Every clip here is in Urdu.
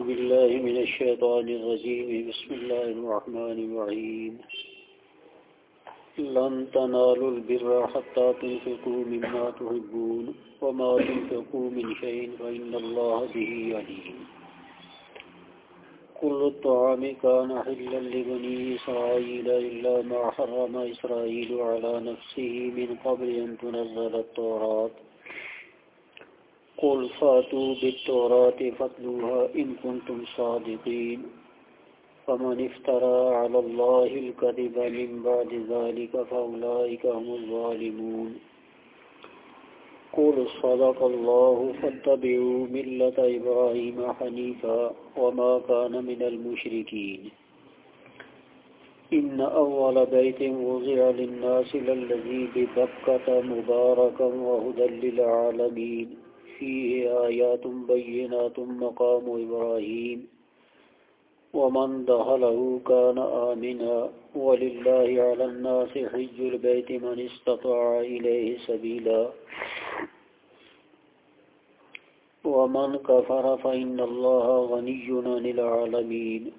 بالله من الشيطان الرجيم. بسم الله الرحمن الرحيم. لن تنالوا البر حتى تنفقوا مما تحبون وما تنفقوا من شيء فإن الله به عليم. كل الطعام كان حلا لبني إسرائيل إلا ما حرم إسرائيل على نفسه من قبل أن تنزل التوراة. قل فاتوا بالتوراة فاتلوها إن كنتم صادقين. فمن افترى على الله الكذب من بعد ذلك فأولئك هم الظالمون. قل صدق الله فاتبعوا ملة إبراهيم حنيفا وما كان من المشركين. إن أول بيت وضع للناس للذي ببكة مباركا وهدى للعالمين. فيه آيات بينات مقام إبراهيم ومن دخله كان آمنا ولله على الناس حج البيت من استطاع إليه سبيلا ومن كفر فإن الله غني عن العالمين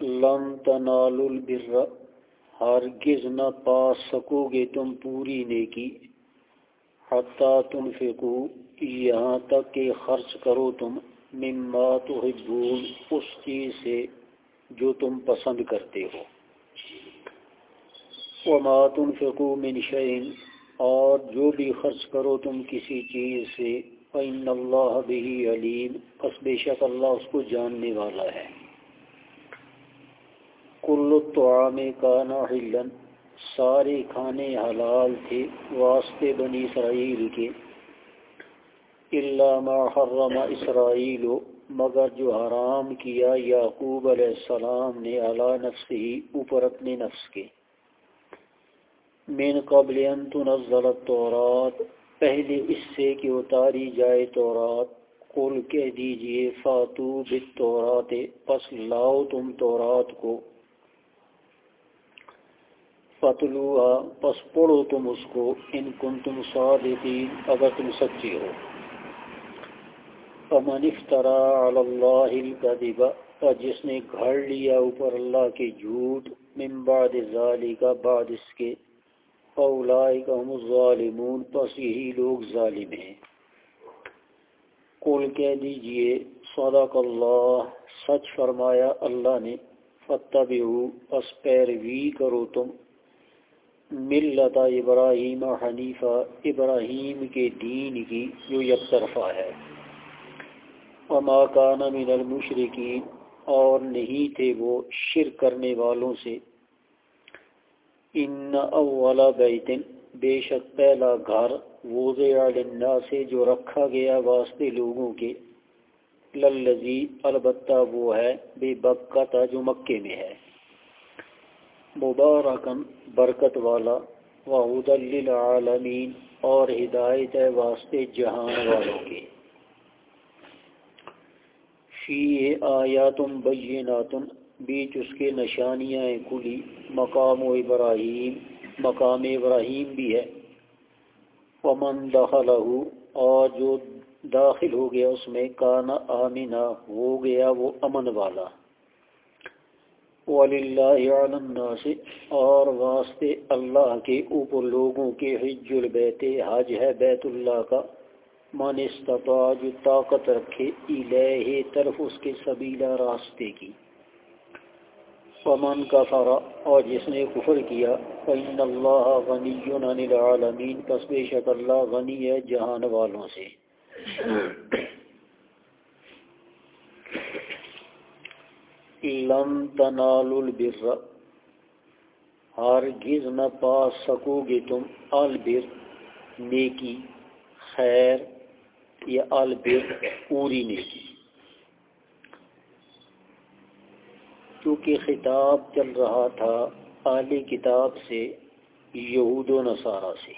لن تنالوا البر، ہرگز نہ پا سکو گے تم پوری نیکی۔ حتیٰ تنفقو، یہاں تک کہ خرچ کرو تم، مما تحبون، اس چیز سے جو تم پسند کرتے ہو۔ وما تنفقو من شئین اور جو بھی خرچ کرو تم کسی چیز سے، فَإِنَّ اللَّهَ بِهِ عَلِيمٌ پس بے شک اللہ اس کو جاننے والا ہے۔ کل الطعام کانا حلن سارے کھانے حلال تھے واسطے بنی اسرائیل کے۔ اللہ ما حرم اسرائیل مگر جو حرام کیا یعقوب علیہ السلام نے علی نفس ہی اوپر اپنے نفس کے۔ من قبل ان تنزل التورات پہلے اس سے کہ اتاری جائے تورات۔ قل کہہ دیجیے، فاتو بالتورات پس لاؤ تم تورات کو۔ فتلوہا پس پڑھو تم اس کو، ان کن تم صادقین، اگر تم سچے ہو۔ فمن افترا علی اللہ جس نے گھڑ لیا اوپر اللہ کے جھوٹ، من بعد ذالک بعد اس کے۔ اولائک ہم الظالمون، پس یہی لوگ ظالم ہیں۔ قول کہہ دیجیے، صدق اللہ، سچ فرمایا اللہ نے فتبعو پس پیروی کرو تم۔ ملت ابراہیم حنیفہ ابراہیم کے دین کی جو یک طرفہ ہے۔ وما کان من المشرکین، اور نہیں تھے وہ شرک کرنے والوں سے۔ ان اول بیت، بے شک پہلا گھر وضع للناس سے جو رکھا گیا واسطے لوگوں کے۔ للذی، البتہ وہ ہے، بے بکتا جو مکے میں ہے۔ مبارکن برکت والا وحد للعالمین اور ہدایت واسطے جہان والوں کے۔ فی آیاتم بیناتن بیچ اس کے نشانیاں کلی مقام و ابراہیم، مقام ابراہیم بھی ہے۔ ومن دخلہ، اور جو داخل ہو گیا اس میں، کانا آمینہ ہو گیا وہ امن والا۔ وَلِلَّهِ عَلَى النَّاسِ، اور واسطے اللہ کے اوپر لوگوں کے حج البیت، حج ہے بیت اللہ کا۔ من استطاع، جو طاقت رکھے الہ طرف اس کے سبیلا راستے کی۔ فمن کفر، اور جس نے کفر کیا، فإن اللہ غنی عن العالمین پس بے شک اللہ غنی ہے جہان والوں سے۔ لن تنالوا البر۔ ہرگز نہ پا سکو گے تم البر۔ نیکی، خیر یا البر، پوری نیکی۔ کیونکہ خطاب چل رہا تھا اعلی کتاب سے، یہود و نصارہ سے۔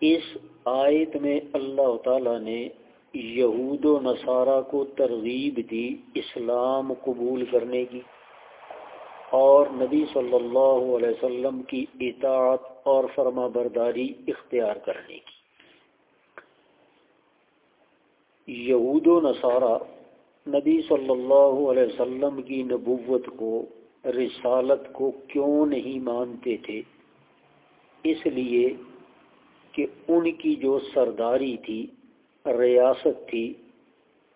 اس آیت میں اللہ تعالیٰ نے یہود و نصارہ کو ترغیب دی اسلام قبول کرنے کی اور نبی صلی اللہ علیہ وسلم کی اطاعت اور فرما برداری اختیار کرنے کی۔ یہود و نصارہ نبی صلی اللہ علیہ وسلم کی نبوت کو، رسالت کو کیوں نہیں مانتے تھے؟ اس لیے کہ ان کی جو سرداری تھی ریاست تھی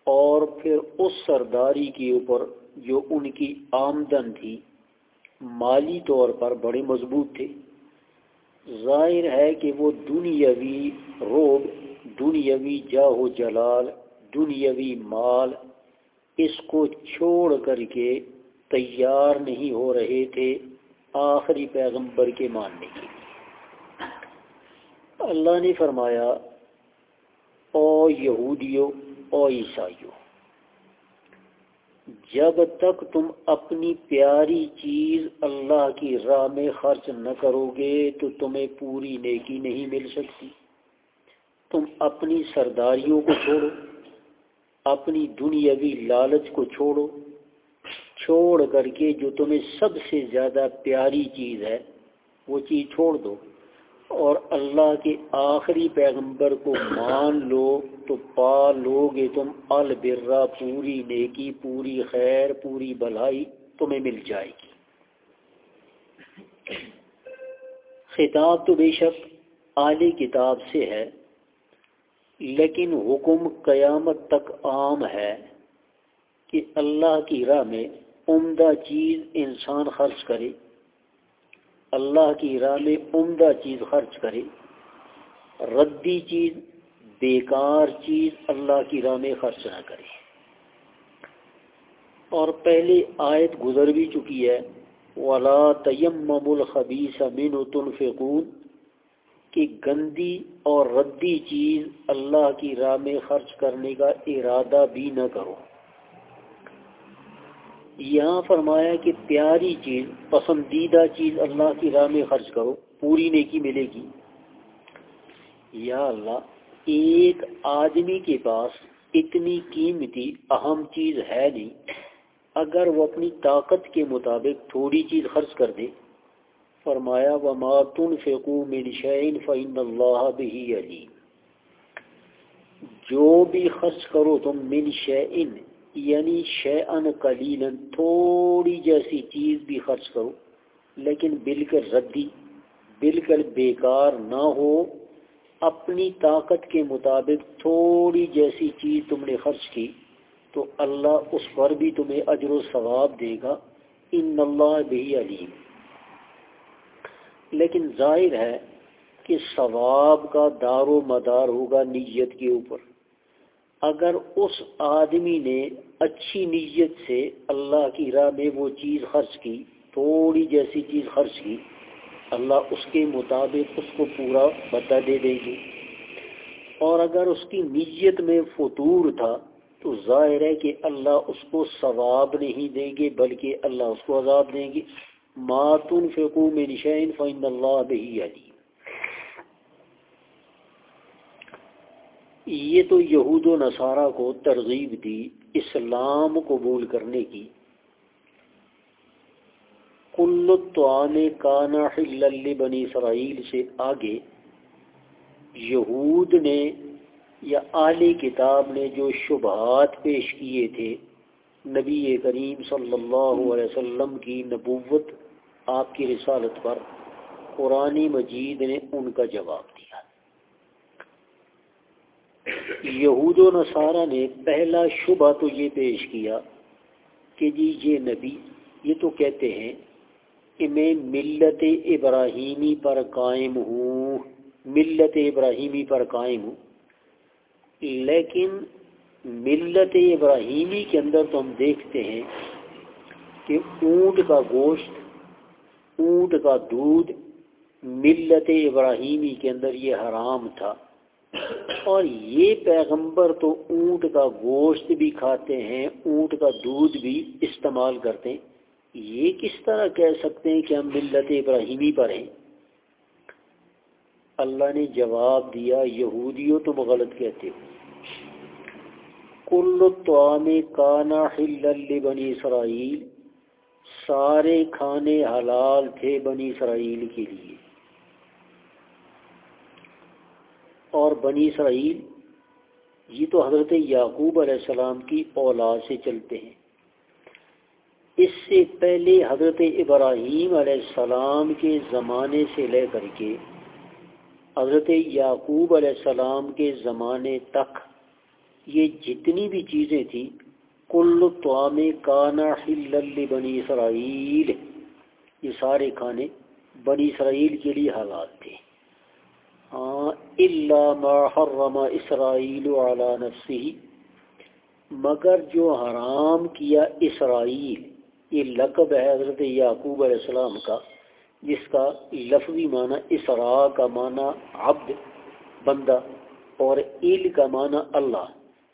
اور پھر اس سرداری کے اوپر جو ان کی آمدن تھی، مالی طور پر بڑے مضبوط تھے ظاہر ہے کہ وہ دنیاوی روب، دنیاوی جاہ و جلال، دنیاوی مال اس کو چھوڑ کر کے تیار نہیں ہو رہے تھے آخری پیغمبر کے ماننے کے اللہ نے فرمایا او یہودیو، او عیسائیو۔ جب تک تم اپنی پیاری چیز اللہ کی راہ میں خرچ نہ کرو گے تو تمہیں پوری نیکی نہیں مل سکتی۔ تم اپنی سرداریوں کو چھوڑو، اپنی دنیاوی لالچ کو چھوڑو۔ چھوڑ کر کے جو تمہیں سب سے زیادہ پیاری چیز ہے، وہ چیز چھوڑ دو۔ اور اللہ کے آخری پیغمبر کو مان لو تو پا لو گے تم البرا پوری نیکی، پوری خیر، پوری بھلائی تمہیں مل جائے گی۔ خطاب تو بے شک اعلی کتاب سے ہے، لیکن حکم قیامت تک عام ہے کہ اللہ کی راہ میں عمدہ چیز انسان خرچ کرے۔ اللہ کی راہ میں عمدہ چیز خرچ کرے، ردی چیز، بیکار چیز اللہ کی راہ میں خرچ نہ کرے۔ اور پہلے آیت گزر بھی چکی ہے، ولا تیم الخبیس امین و تنفقون، کہ گندی اور ردی چیز اللہ کی راہ میں خرچ کرنے کا ارادہ بھی نہ کرو۔ یہاں فرمایا کہ پیاری چیز، پسندیدہ چیز اللہ کی راہ میں خرچ کرو، پوری نیکی ملے گی۔ یا اللہ، ایک آدمی کے پاس اتنی قیمتی اہم چیز ہے نہیں۔ اگر وہ اپنی طاقت کے مطابق تھوڑی چیز خرچ کر دے۔ فرمایا و ماتن فیقو من شعین فعین اللہ بھی علی جو بھی خرچ کرو تم من شعین یعنی شعن کلیل تھوڑی جیسی چیز بھی خرچ کرو، لیکن بالکل ردی، بالکل بیکار نہ ہو۔ اپنی طاقت کے مطابق تھوڑی جیسی چیز تم نے خرچ کی، تو اللہ اس پر بھی تمہیں اجر و ثواب دے گا۔ ان اللہ بھی علیم۔ لیکن ظاہر ہے کہ ثواب کا دار و مدار ہوگا نیت کے اوپر۔ اگر اس آدمی نے اچھی نیت سے اللہ کی راہ میں وہ چیز خرچ کی، تھوڑی جیسی چیز خرچ کی، اللہ اس کے مطابق اس کو پورا بتا دے دے گی اور اگر اس کی نیت میں فطور تھا، تو ظاہر ہے کہ اللہ اس کو ثواب نہیں دیں گے، بلکہ اللہ اس کو عذاب دیں گے۔ ماتن فکو میں نشین فائن اللہ بہی علی یہ تو یہود و نصارہ کو ترغیب دی اسلام قبول کرنے کی۔ کل توان کانا حل بنی اسرائیل سے آگے یہود نے یا اعلی کتاب نے جو شبہات پیش کیے تھے نبی کریم صلی اللہ علیہ وسلم کی نبوت آپ کی رسالت پر، قرآن مجید نے ان کا جواب دیا۔ یہود و نصارہ نے پہلا شبہ تو یہ پیش کیا کہ جی یہ نبی، یہ تو کہتے ہیں، کہ میں ملت ابراہیمی پر قائم ہوں، ملت ابراہیمی پر قائم ہوں۔ لیکن ملت ابراہیمی کے اندر تو ہم دیکھتے ہیں کہ اونٹ کا گوشت، اونٹ کا دودھ ملت ابراہیمی کے اندر یہ حرام تھا۔ اور یہ پیغمبر تو اونٹ کا گوشت بھی کھاتے ہیں، اونٹ کا دودھ بھی استعمال کرتے ہیں۔ یہ کس طرح کہہ سکتے ہیں کہ ہم ملت ابراہیمی پر ہیں؟ اللہ نے جواب دیا، یہودیوں تم غلط کہتے ہو۔ کل توام کانا حل بنی اسرائیل، سارے کھانے حلال تھے بنی اسرائیل کے لیے۔ اور بنی اسرائیل، یہ تو حضرت یعقوب علیہ السلام کی اولاد سے چلتے ہیں۔ اس سے پہلے حضرت ابراہیم علیہ السلام کے زمانے سے لے کر کے حضرت یعقوب علیہ السلام کے زمانے تک یہ جتنی بھی چیزیں تھیں، کل توام کانا بنی اسرائیل، یہ سارے کھانے بنی اسرائیل کے لیے حالات تھے۔ ہاں اللہ حرم اسرائیل علی نفسی مگر جو حرام کیا اسرائیل یہ لقب ہے حضرت یعقوب علیہ السلام کا، جس کا لفظی معنی اسرا کا معنی عبد، بندہ، اور عل کا معنی اللہ۔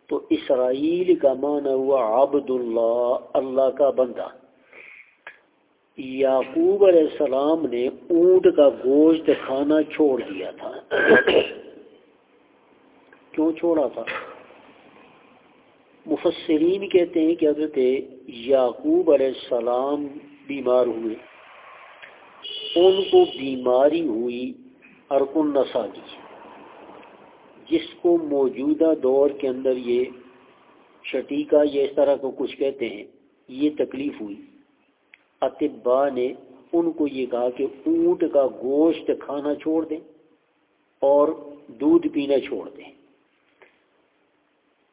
تو اسرائیل کا معنی ہوا عبد اللہ اللہ کا بندہ۔ یعقوب علیہ السلام نے اونٹ کا گوشت کھانا چھوڑ دیا تھا۔ کیوں چھوڑا تھا؟ مفسرین کہتے ہیں کہ حضرت یعقوب علیہ السلام بیمار ہوئے۔ ان کو بیماری ہوئی ارکن نسا کی، جس کو موجودہ دور کے اندر یہ شٹیکا یا اس طرح کو کچھ کہتے ہیں، یہ تکلیف ہوئی۔ اطبا نے ان کو یہ کہا کہ اونٹ کا گوشت کھانا چھوڑ دیں اور دودھ پینا چھوڑ دیں۔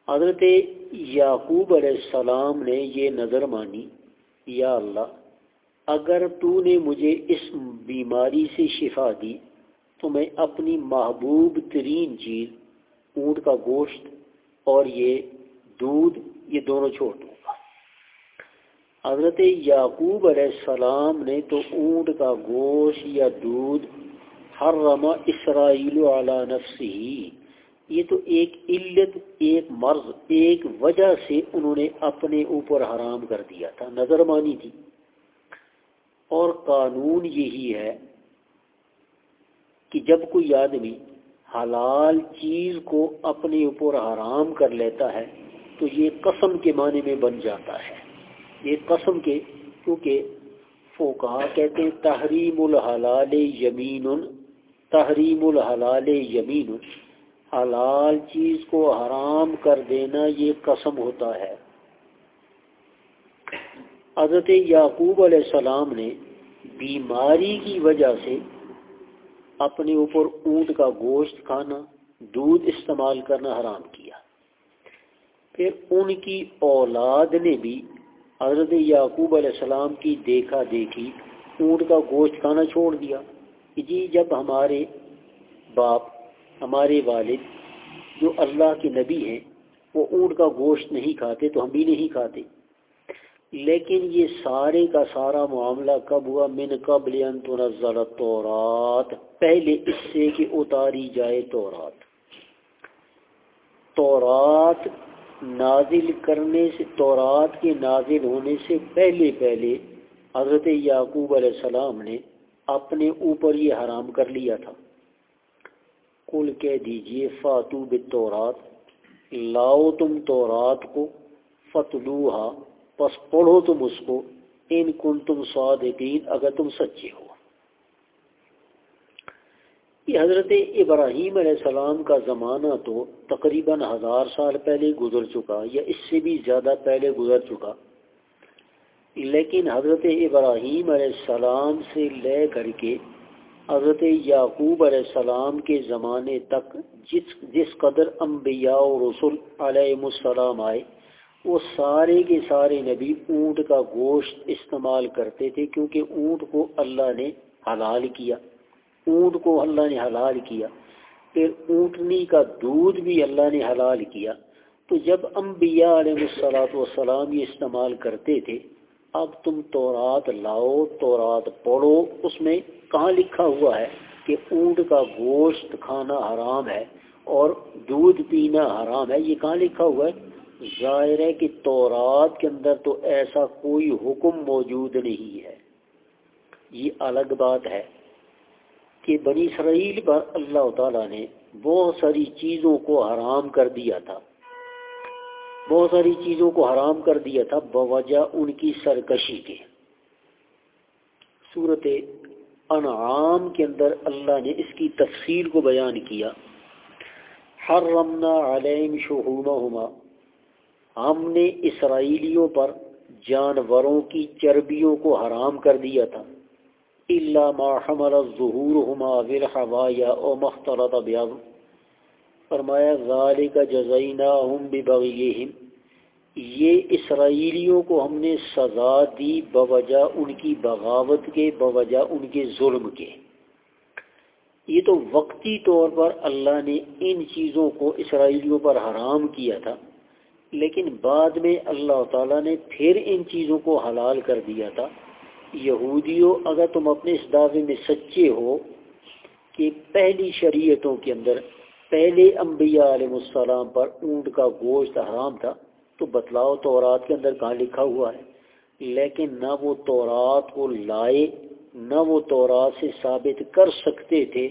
حضرت یعقوب علیہ السلام نے یہ نظر مانی، یا اللہ، اگر تو نے مجھے اس بیماری سے شفا دی تو میں اپنی محبوب ترین چیز اونٹ کا گوشت اور یہ دودھ، یہ دونوں چھوڑ دوں۔ حضرت یعقوب علیہ السلام نے تو اونٹ کا گوشت یا دودھ ہر رما اسرائیل اعلیٰ نفسی یہ تو ایک علت، ایک مرض، ایک وجہ سے انہوں نے اپنے اوپر حرام کر دیا تھا، نظر مانی تھی۔ اور قانون یہی ہے کہ جب کوئی آدمی حلال چیز کو اپنے اوپر حرام کر لیتا ہے، تو یہ قسم کے معنی میں بن جاتا ہے۔ یہ قسم کے، کیونکہ فوکا کہتے ہیں، تحریم الحلال یمین، تحریم الحلال یمین۔ حلال چیز کو حرام کر دینا یہ قسم ہوتا ہے۔ حضرت یعقوب علیہ السلام نے بیماری کی وجہ سے اپنے اوپر اونٹ کا گوشت کھانا، دودھ استعمال کرنا حرام کیا۔ پھر ان کی اولاد نے بھی حضرت یعقوب علیہ السلام کی دیکھا دیکھی، اونٹ کا گوشت کھانا چھوڑ دیا۔ جی جب ہمارے باپ، ہمارے والد جو اللہ کے نبی ہیں، وہ اونٹ کا گوشت نہیں کھاتے تو ہم بھی نہیں کھاتے۔ لیکن یہ سارے کا سارا معاملہ کب ہوا؟ من قبل تنزل تورات پہلے اس سے کہ اتاری جائے تورات۔ تورات نازل کرنے سے، تورات کے نازل ہونے سے پہلے پہلے حضرت یعقوب علیہ السلام نے اپنے اوپر یہ حرام کر لیا تھا۔ کل کہہ دیجیے، فاتو بتورات لاؤ تم تورات کو فتلوہا پس پڑھو تم اس کو، ان کن تم صادقین، اگر تم سچے ہو۔ یہ حضرت ابراہیم علیہ السلام کا زمانہ تو تقریباً ہزار سال پہلے گزر چکا یا اس سے بھی زیادہ پہلے گزر چکا۔ لیکن حضرت ابراہیم علیہ السلام سے لے کر کے حضرت یعقوب علیہ السلام کے زمانے تک جس جس قدر انبیاء و رسول علیہ السلام آئے، وہ سارے کے سارے نبی اونٹ کا گوشت استعمال کرتے تھے کیونکہ اونٹ کو اللہ نے حلال کیا۔ اونٹ کو اللہ نے حلال کیا، پھر اونٹنی کا دودھ بھی اللہ نے حلال کیا۔ تو جب انبیاء علیہ السلاۃ والسلام یہ استعمال کرتے تھے، اب تم تورات لاؤ، تورات پڑھو، اس میں کہاں لکھا ہوا ہے کہ اونٹ کا گوشت کھانا حرام ہے اور دودھ پینا حرام ہے، یہ کہاں لکھا ہوا ہے؟ ظاہر ہے کہ تورات کے اندر تو ایسا کوئی حکم موجود نہیں ہے۔ یہ الگ بات ہے۔ کہ بنی اسرائیل پر اللہ تعالیٰ نے بہت ساری چیزوں کو حرام کر دیا تھا۔ بہت ساری چیزوں کو حرام کر دیا تھا بوجہ ان کی سرکشی کے۔ صورت انعام کے اندر اللہ نے اس کی تفصیل کو بیان کیا۔ حرمنا علیم شہومہما ہم نے اسرائیلیوں پر جانوروں کی چربیوں کو حرام کر دیا تھا۔ اللہ ما حمل الظہورہما والحوایا او مختلط بیاض فرمایا، ذالک جزیناہم ببغیہم. یہ اسرائیلیوں کو ہم نے سزا دی بوجہ ان کی بغاوت کے، بوجہ ان کے ظلم کے. یہ تو وقتی طور پر اللہ نے ان چیزوں کو اسرائیلیوں پر حرام کیا تھا، لیکن بعد میں اللہ تعالیٰ نے پھر ان چیزوں کو حلال کر دیا تھا۔ یہودیوں، اگر تم اپنے اس دعوے میں سچے ہو کہ پہلی شریعتوں کے اندر پہلے انبیاء علیہ السلام پر اونٹ کا گوشت حرام تھا، تو بتلاؤ تورات کے اندر کہاں لکھا ہوا ہے؟ لیکن نہ وہ تورات کو لائے، نہ وہ تورات سے ثابت کر سکتے تھے۔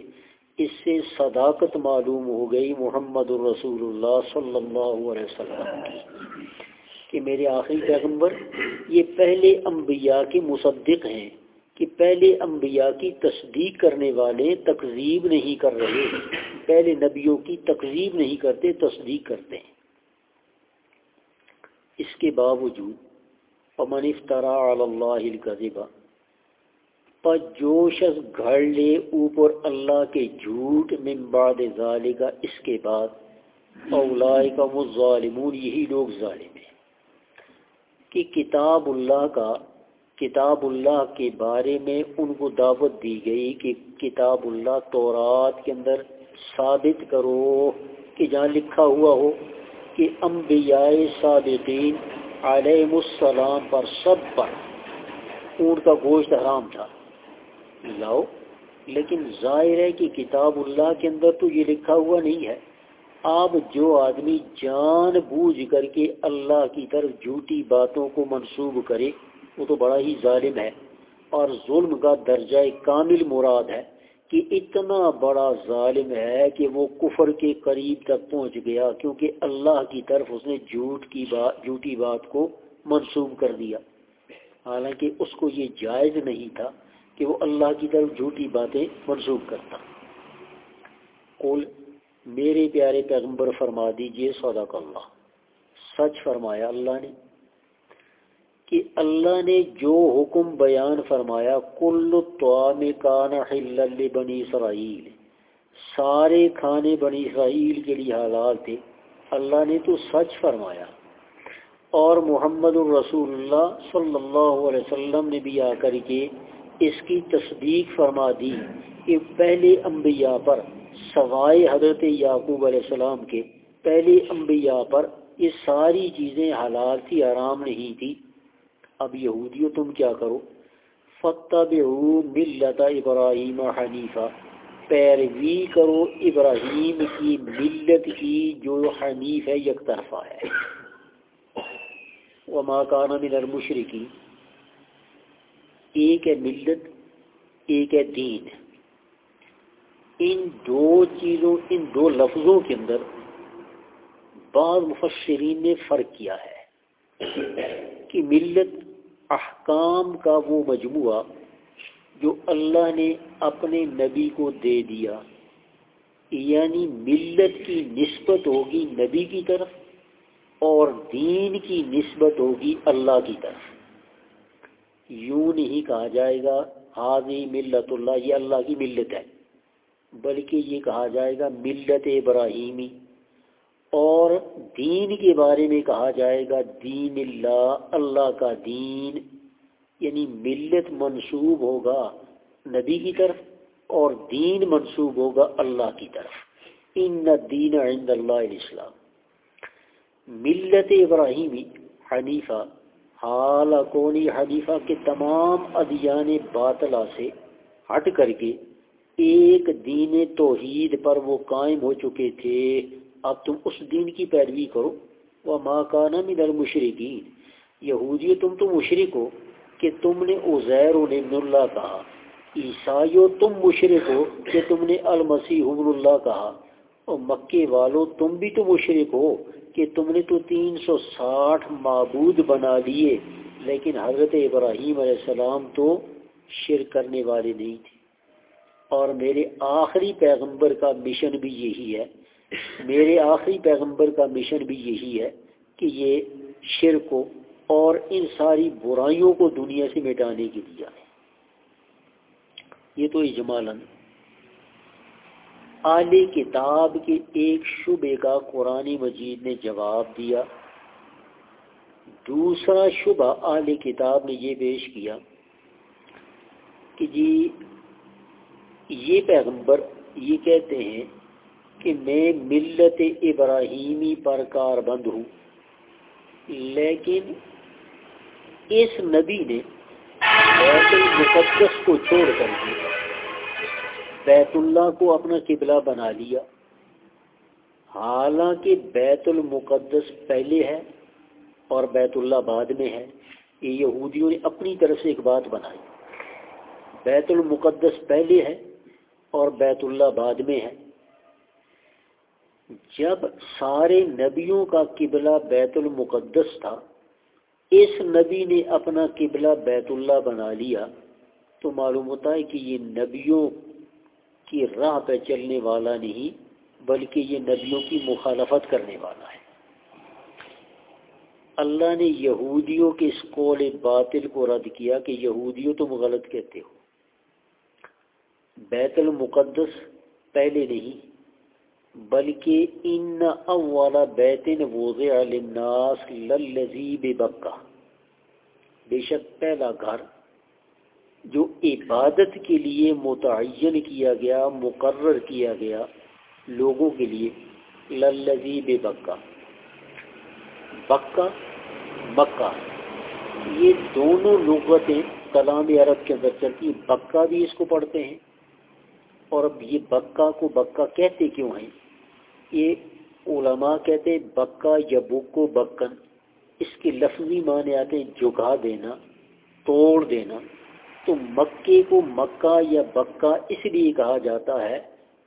اس سے صداقت معلوم ہو گئی محمد الرسول اللہ صلی اللہ علیہ وسلم کی۔ کہ میرے آخری پیغمبر یہ پہلے انبیاء کے مصدق ہیں، کہ پہلے انبیاء کی تصدیق کرنے والے تقزیب نہیں کر رہے، پہلے نبیوں کی تقزیب نہیں کرتے، تصدیق کرتے ہیں۔ اس کے باوجود امن افطرا اللہ القذبہ پر جو شخص گھڑ لے اوپر اللہ کے جھوٹ، من بعد ذالکہ اس کے بعد اولائے کا وہ ظالمون یہی لوگ ظالم ہیں۔ کہ کتاب اللہ کا، کتاب اللہ کے بارے میں ان کو دعوت دی گئی کہ کتاب اللہ تورات کے اندر ثابت کرو، کہ جہاں لکھا ہوا ہو کہ انبیاء صادقین علیہ السلام پر سب پر اونٹ کا گوشت حرام تھا۔ لاؤ، لیکن ظاہر ہے کہ کتاب اللہ کے اندر تو یہ لکھا ہوا نہیں ہے۔ آپ جو آدمی جان بوجھ کر کے اللہ کی طرف جھوٹی باتوں کو منسوب کرے، وہ تو بڑا ہی ظالم ہے۔ اور ظلم کا درجہ کامل مراد ہے کہ اتنا بڑا ظالم ہے کہ وہ کفر کے قریب تک پہنچ گیا، کیونکہ اللہ کی طرف اس نے جھوٹ کی بات جھوٹی بات کو منسوب کر دیا۔ حالانکہ اس کو یہ جائز نہیں تھا کہ وہ اللہ کی طرف جھوٹی باتیں منسوخ کرتا۔ قول میرے پیارے پیغمبر فرما دیجیے صدق اللہ۔ سچ فرمایا اللہ نے کہ اللہ نے جو حکم بیان فرمایا، کل کان حلل بنی اسرائیل۔ سارے کھانے بنی اسرائیل کے لیے حالات تھے۔ اللہ نے تو سچ فرمایا۔ اور محمد الرسول اللہ صلی اللہ علیہ وسلم نے بھی آ کر کے اس کی تصدیق فرما دی کہ پہلے انبیاء پر سوائے حضرت یعقوب علیہ السلام کے، پہلے انبیاء پر یہ ساری چیزیں حلال تھی آرام نہیں تھی۔ اب یہودیوں، تم کیا کرو؟ فتح ملت ابراہیم حنیفہ پیروی کرو ابراہیم کی ملت کی جو حنیف ہے، یک طرفہ ہے۔ وما کان من المشرقی ایک ہے ملت، ایک ہے دین۔ ان دو چیزوں، ان دو لفظوں کے اندر بعض مفسرین نے فرق کیا ہے کہ ملت احکام کا وہ مجموعہ جو اللہ نے اپنے نبی کو دے دیا یعنی ملت کی نسبت ہوگی نبی کی طرف اور دین کی نسبت ہوگی اللہ کی طرف۔ یوں نہیں کہا جائے گا حاضی ملت اللہ، یہ اللہ کی ملت ہے۔ بلکہ یہ کہا جائے گا ملت ابراہیمی۔ اور دین کے بارے میں کہا جائے گا دین اللہ اللہ کا دین۔ یعنی ملت منسوب ہوگا نبی کی طرف اور دین منسوب ہوگا اللہ کی طرف۔ ان دین عند اللہ الاسلام۔ ملت ابراہیمی حنیفہ حال کونی حنیفہ کے تمام ادیان باطلا سے ہٹ کر کے ایک دین توحید پر وہ قائم ہو چکے تھے۔ اب تم اس دین کی پیروی کرو۔ وہ ماں کا من المشرقین یہودی تم تو مشرق ہو کہ تم نے عزیر ابن اللہ کہا۔ عیسائیو، تم مشرق ہو کہ تم نے المسیح ابن اللہ کہا۔ اور مکے والو، تم بھی تو مشرق ہو کہ تم نے تو تین سو ساٹھ معبود بنا لیے۔ لیکن حضرت ابراہیم علیہ السلام تو شرک کرنے والے نہیں تھے۔ اور میرے آخری پیغمبر کا مشن بھی یہی ہے۔ میرے آخری پیغمبر کا مشن بھی یہی ہے کہ یہ شرک کو اور ان ساری برائیوں کو دنیا سے مٹانے کے لیے ہے یہ تو اجمالاً اعلی کتاب کے ایک شبے کا قرآن مجید نے جواب دیا۔ دوسرا شبہ اعلی کتاب نے یہ پیش کیا کہ جی یہ پیغمبر یہ کہتے ہیں کہ میں ملت ابراہیمی پر کار بند ہوں۔ لیکن اس نبی نے بیت المقدس کو چھوڑ کر کے بیت اللہ کو اپنا قبلہ بنا لیا۔ حالانکہ بیت المقدس پہلے ہے اور بیت اللہ بعد میں ہے۔ یہ یہودیوں نے اپنی طرف سے ایک بات بنائی۔ بیت المقدس پہلے ہے اور بیت اللہ بعد میں ہے۔ جب سارے نبیوں کا قبلہ بیت المقدس تھا، اس نبی نے اپنا قبلہ بیت اللہ بنا لیا، تو معلوم ہوتا ہے کہ یہ نبیوں کی راہ پہ چلنے والا نہیں، بلکہ یہ نبیوں کی مخالفت کرنے والا ہے۔ اللہ نے یہودیوں کے اس قول باطل کو رد کیا کہ یہودیوں تم غلط کہتے ہو۔ بیت المقدس پہلے نہیں، بلکہ ان اول بیت وضع للناس للذی ببکہ۔ بے شک پہلا گھر جو عبادت کے لیے متعین کیا گیا، مقرر کیا گیا لوگوں کے لیے، للذی ببکہ۔ بکہ، مکہ۔ یہ دونوں لغتیں کلام عرب کے اندر چلتی بکہ بھی اس کو پڑھتے ہیں۔ اور اب یہ بکا کو بکا کہتے کیوں ہیں؟ یہ علماء کہتے بکا یا بکو بکن، اس کے لفظی معنی آتے ہیں جگا دینا، توڑ دینا۔ تو مکے کو مکہ یا بکا اس لیے کہا جاتا ہے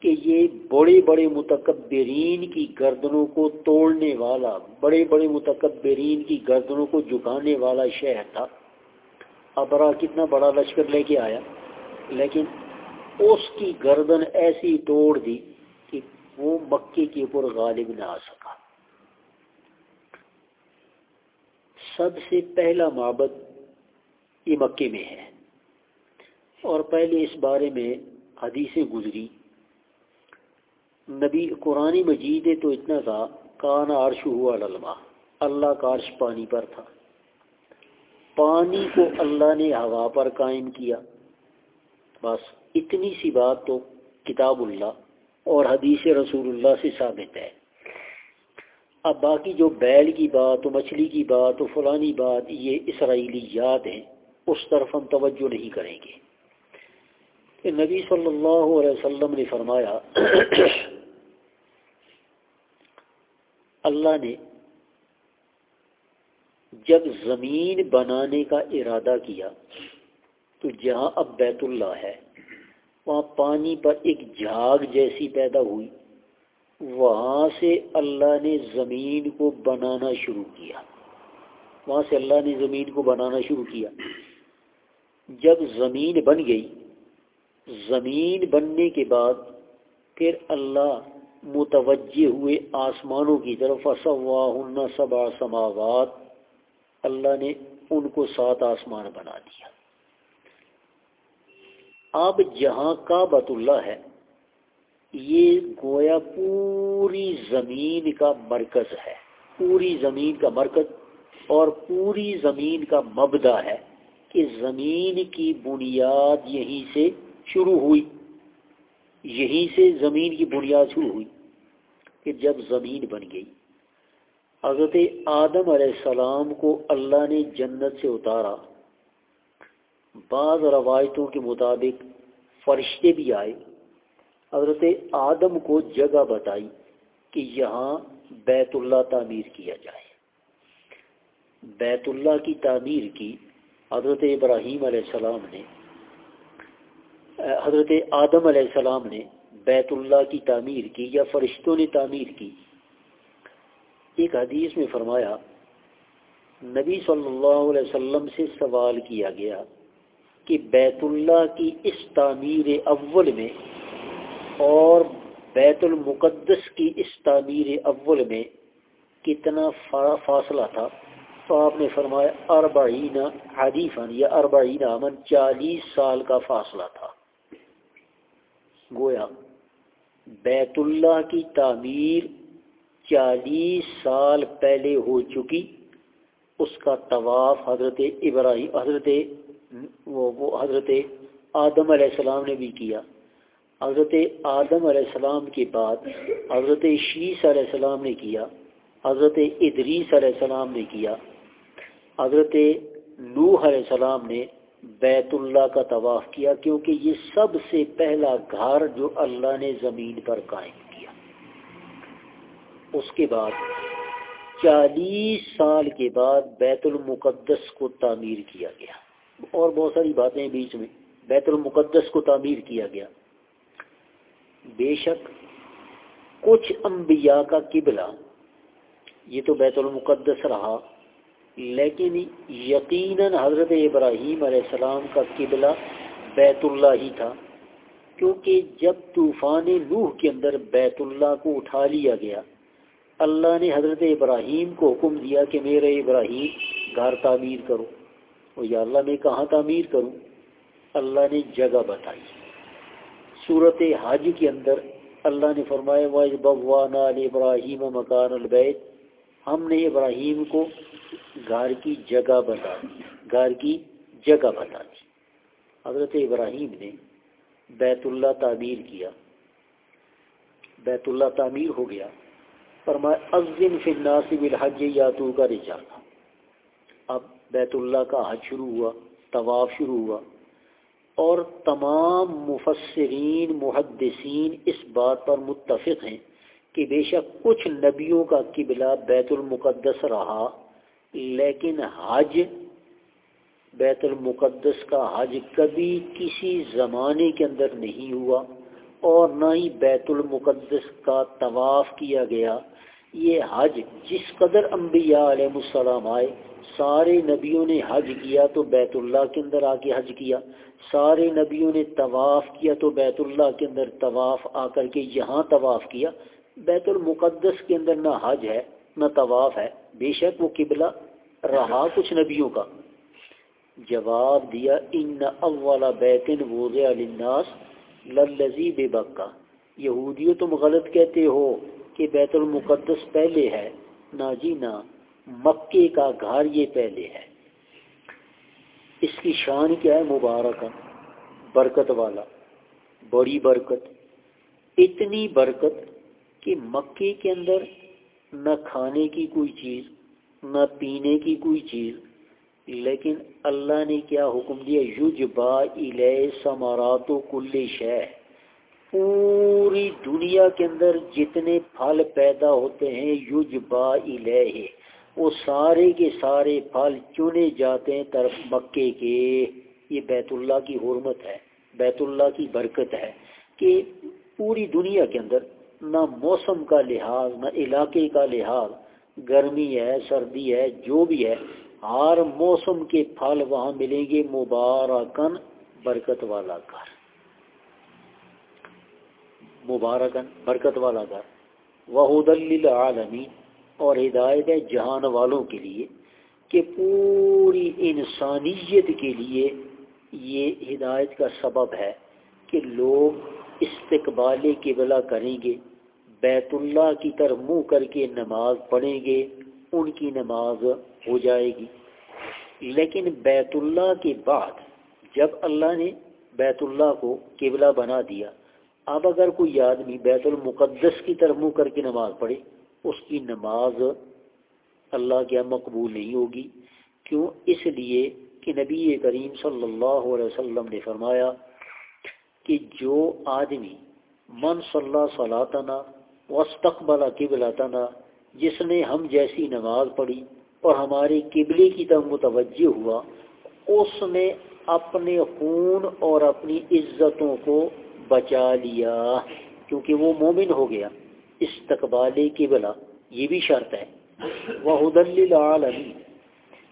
کہ یہ بڑے بڑے متکبرین کی گردنوں کو توڑنے والا، بڑے بڑے متکبرین کی گردنوں کو جھکانے والا شہر تھا۔ ابرا کتنا بڑا لشکر لے کے آیا، لیکن اس کی گردن ایسی توڑ دی کہ وہ مکے کے اوپر غالب نہ آ سکا۔ سب سے پہلا معبد یہ مکے میں ہے۔ اور پہلے اس بارے میں حدیثیں گزری۔ نبی قرآن مجید تو اتنا تھا، کان عرش ہوا للما، اللہ کا عرش پانی پر تھا۔ پانی کو اللہ نے ہوا پر قائم کیا۔ بس اتنی سی بات تو کتاب اللہ اور حدیث رسول اللہ سے ثابت ہے۔ اب باقی جو بیل کی بات و مچھلی کی بات و فلانی بات یہ اسرائیلی یاد ہیں، اس طرف ہم توجہ نہیں کریں گے۔ کہ نبی صلی اللہ علیہ وسلم نے فرمایا، اللہ نے جب زمین بنانے کا ارادہ کیا تو جہاں اب بیت اللہ ہے وہاں پانی پر ایک جھاگ جیسی پیدا ہوئی۔ وہاں سے اللہ نے زمین کو بنانا شروع کیا۔ وہاں سے اللہ نے زمین کو بنانا شروع کیا۔ جب زمین بن گئی، زمین بننے کے بعد پھر اللہ متوجہ ہوئے آسمانوں کی طرف۔ سوا سبا سماوات۔ اللہ نے ان کو سات آسمان بنا دیا۔ اب جہاں کا بت اللہ ہے۔ یہ گویا پوری زمین کا مرکز ہے۔ پوری زمین کا مرکز اور پوری زمین کا مبدا ہے کہ زمین کی بنیاد یہیں سے شروع ہوئی۔ یہیں سے زمین کی بنیاد شروع ہوئی کہ جب زمین بن گئی۔ حضرت آدم علیہ السلام کو اللہ نے جنت سے اتارا۔ بعض روایتوں کے مطابق فرشتے بھی آئے، حضرت آدم کو جگہ بتائی کہ یہاں بیت اللہ تعمیر کیا جائے۔ بیت اللہ کی تعمیر کی حضرت ابراہیم علیہ السلام نے، حضرت آدم علیہ السلام نے بیت اللہ کی تعمیر کی یا فرشتوں نے تعمیر کی۔ ایک حدیث میں فرمایا، نبی صلی اللہ علیہ وسلم سے سوال کیا گیا کہ بیت اللہ کی اس تعمیر اول میں اور بیت المقدس کی اس تعمیر اول میں کتنا فاصلہ تھا؟ تو آپ نے فرمایا اربعین حدیفن یا اربعین امن چالیس سال کا فاصلہ تھا۔ گویا بیت اللہ کی تعمیر چالیس سال پہلے ہو چکی، اس کا طواف حضرت ابراہیم، حضرت وہ وہ حضرت آدم علیہ السلام نے بھی کیا۔ حضرت آدم علیہ السلام کے بعد حضرت شیس علیہ السلام نے کیا۔ حضرت ادریس علیہ السلام نے کیا۔ حضرت نوح علیہ السلام نے بیت اللہ کا طواف کیا کیونکہ یہ سب سے پہلا گھر جو اللہ نے زمین پر قائم کیا۔ اس کے بعد چالیس سال کے بعد بیت المقدس کو تعمیر کیا گیا۔ اور بہت ساری باتیں بیچ میں۔ بیت المقدس کو تعمیر کیا گیا۔ بے شک کچھ انبیاء کا قبلہ یہ تو بیت المقدس رہا، لیکن یقیناً حضرت ابراہیم علیہ السلام کا قبلہ بیت اللہ ہی تھا، کیونکہ جب طوفان نوح کے اندر بیت اللہ کو اٹھا لیا گیا، اللہ نے حضرت ابراہیم کو حکم دیا کہ میرے ابراہیم گھر تعمیر کرو۔ اور یا اللہ میں کہاں تعمیر کروں؟ اللہ نے جگہ بتائی۔ صورت حج کے اندر اللہ نے فرمایا بوانا ابراہیم مکان البید ہم نے ابراہیم کو گھر کی جگہ بتا دی، گھر کی جگہ بتا دی۔ حضرت ابراہیم نے بیت اللہ تعمیر کیا۔ بیت اللہ تعمیر ہو گیا۔ فرمایا ازن فی الناس بالحج یاتو کا رجالا بیت اللہ کا حج شروع ہوا، طواف شروع ہوا۔ اور تمام مفسرین، محدثین اس بات پر متفق ہیں کہ بے شک کچھ نبیوں کا قبلہ بیت المقدس رہا، لیکن حج، بیت المقدس کا حج کبھی کسی زمانے کے اندر نہیں ہوا اور نہ ہی بیت المقدس کا طواف کیا گیا۔ یہ حج جس قدر انبیاء علیہ السلام آئے سارے نبیوں نے حج کیا تو بیت اللہ کے اندر آ کے حج کیا۔ سارے نبیوں نے طواف کیا تو بیت اللہ کے اندر طواف آ کر کے یہاں طواف کیا۔ بیت المقدس کے اندر نہ حج ہے، نہ طواف ہے۔ بے شک وہ قبلہ رہا کچھ نبیوں کا۔ جواب دیا، ان اول بیت وضع للناس للذی بے بکا یہودیوں تم غلط کہتے ہو کہ بیت المقدس پہلے ہے۔ نہ جی نہ۔ مکے کا گھر یہ پہلے ہے۔ اس کی شان کیا ہے؟ مبارک، برکت والا، بڑی برکت۔ اتنی برکت کہ مکے کے اندر نہ کھانے کی کوئی چیز، نہ پینے کی کوئی چیز، لیکن اللہ نے کیا حکم دیا؟ یوج با سمارات و کل شہ پوری دنیا کے اندر جتنے پھل پیدا ہوتے ہیں یوج با وہ سارے کے سارے پھل چنے جاتے ہیں طرف مکے کے۔ یہ بیت اللہ کی حرمت ہے، بیت اللہ کی برکت ہے کہ پوری دنیا کے اندر نہ موسم کا لحاظ، نہ علاقے کا لحاظ، گرمی ہے، سردی ہے، جو بھی ہے، ہر موسم کے پھل وہاں ملیں گے مبارکن برکت والا گھر۔ مبارکن برکت والا گھر۔ وحد العالمین اور ہدایت ہے جہان والوں کے لیے کہ پوری انسانیت کے لیے یہ ہدایت کا سبب ہے کہ لوگ استقبال قبلہ کریں گے، بیت اللہ کی طرف منہ کر کے نماز پڑھیں گے، ان کی نماز ہو جائے گی۔ لیکن بیت اللہ کے بعد جب اللہ نے بیت اللہ کو قبلہ بنا دیا، اب اگر کوئی آدمی بیت المقدس کی طرف منہ کر کے نماز پڑھے اس کی نماز اللہ کیا مقبول نہیں ہوگی۔ کیوں؟ اس لیے کہ نبی کریم صلی اللہ علیہ وسلم نے فرمایا کہ جو آدمی من صلی اللہ صلاح وسطبل جس نے ہم جیسی نماز پڑھی اور ہماری قبلے کی طرف متوجہ ہوا، اس نے اپنے خون اور اپنی عزتوں کو بچا لیا، کیونکہ وہ مومن ہو گیا۔ استقبال قبلہ، یہ بھی شرط ہے۔ وہ حدالعالمی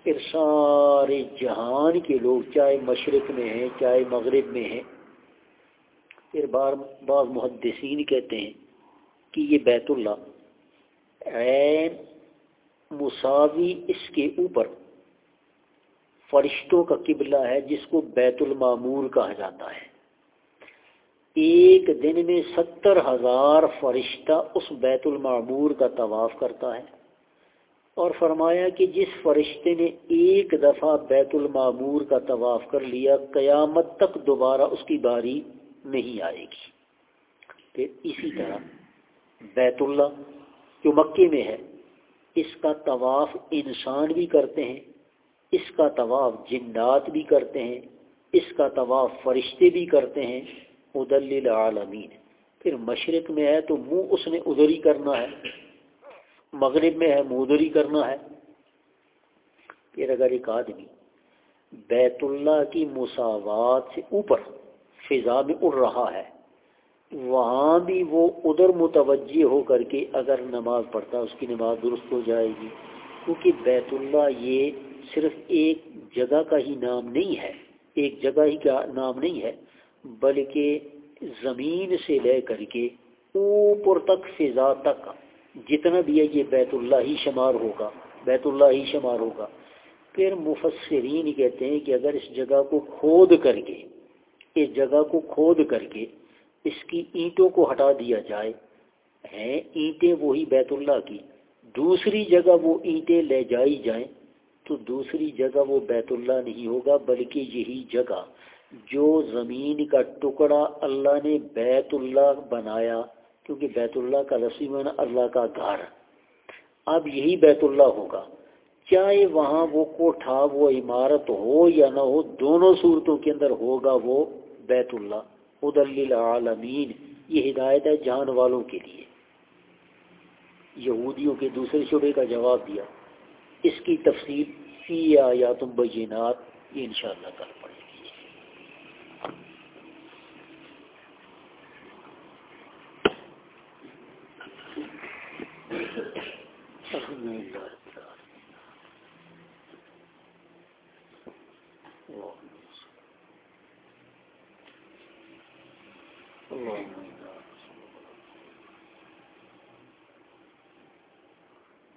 پھر سارے جہان کے لوگ، چاہے مشرق میں ہیں، چاہے مغرب میں ہیں، پھر بار، بعض محدثین کہتے ہیں کہ یہ بیت اللہ۔ عین مساوی اس کے اوپر فرشتوں کا قبلہ ہے، جس کو بیت المامور کہا جاتا ہے۔ ایک دن میں ستر ہزار فرشتہ اس بیت المعمور کا طواف کرتا ہے اور فرمایا کہ جس فرشتے نے ایک دفعہ بیت المعمور کا طواف کر لیا، قیامت تک دوبارہ اس کی باری نہیں آئے گی۔ پھر اسی طرح بیت اللہ جو مکے میں ہے، اس کا طواف انسان بھی کرتے ہیں، اس کا طواف جنات بھی کرتے ہیں، اس کا طواف فرشتے بھی کرتے ہیں۔ ادل العالمین پھر مشرق میں ہے تو منہ اس نے ادھر ہی کرنا ہے، مغرب میں ہے منہ ادھر ہی کرنا ہے۔ پھر اگر ایک آدمی بیت اللہ کی مساوات سے اوپر فضا میں اڑ رہا ہے، وہاں بھی وہ ادھر متوجہ ہو کر کے اگر نماز پڑھتا اس کی نماز درست ہو جائے گی۔ کیونکہ بیت اللہ یہ صرف ایک جگہ کا ہی نام نہیں ہے، ایک جگہ ہی کا نام نہیں ہے۔ بلکہ زمین سے لے کر کے اوپر تک فضا تک جتنا بھی ہے یہ بیت اللہ ہی شمار ہوگا، بیت اللہ ہی شمار ہوگا۔ پھر مفسرین کہتے ہیں کہ اگر اس جگہ کو کھود کر کے، اس جگہ کو کھود کر کے اس کی اینٹوں کو ہٹا دیا جائے، ہیں اینٹیں وہی بیت اللہ کی۔ دوسری جگہ وہ اینٹیں لے جائی جائیں تو دوسری جگہ وہ بیت اللہ نہیں ہوگا، بلکہ یہی جگہ جو زمین کا ٹکڑا اللہ نے بیت اللہ بنایا، کیونکہ بیت اللہ کا رسیمن اللہ کا گھر۔ اب یہی بیت اللہ ہوگا۔ چاہے وہاں وہ کوٹھا، وہ عمارت ہو یا نہ ہو، دونوں صورتوں کے اندر ہوگا وہ بیت اللہ۔ العالمین یہ ہدایت ہے جان والوں کے لیے۔ یہودیوں کے دوسرے شعبے کا جواب دیا۔ اس کی تفصیل فی یا تم بینات یہ انشاءاللہ کر پڑے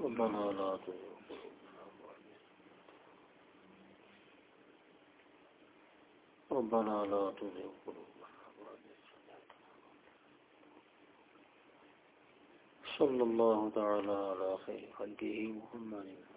ربنا لا تزغ ربنا لا تزغ قلوبنا صلى الله تعالى على خير خلقه محمد.